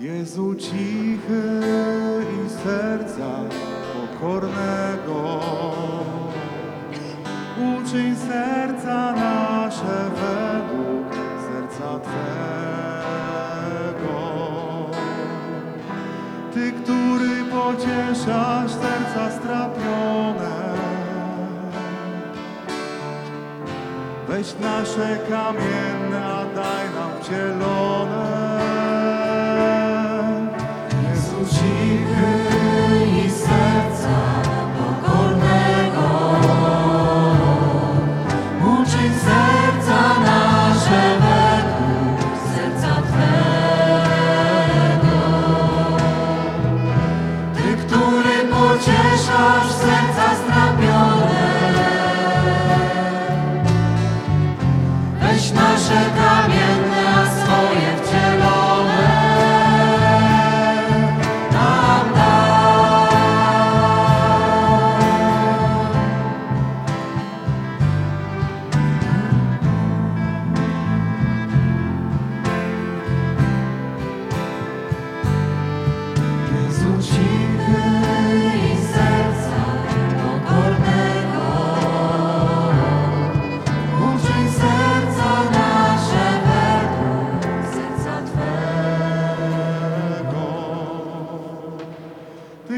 Jezu cichy i serca pokornego, uczyń serca nasze według serca Twego. Ty, który pocieszasz serca strapione, weź nasze kamienne, a daj nam wcielone. Nasze według serca Twego. Ty,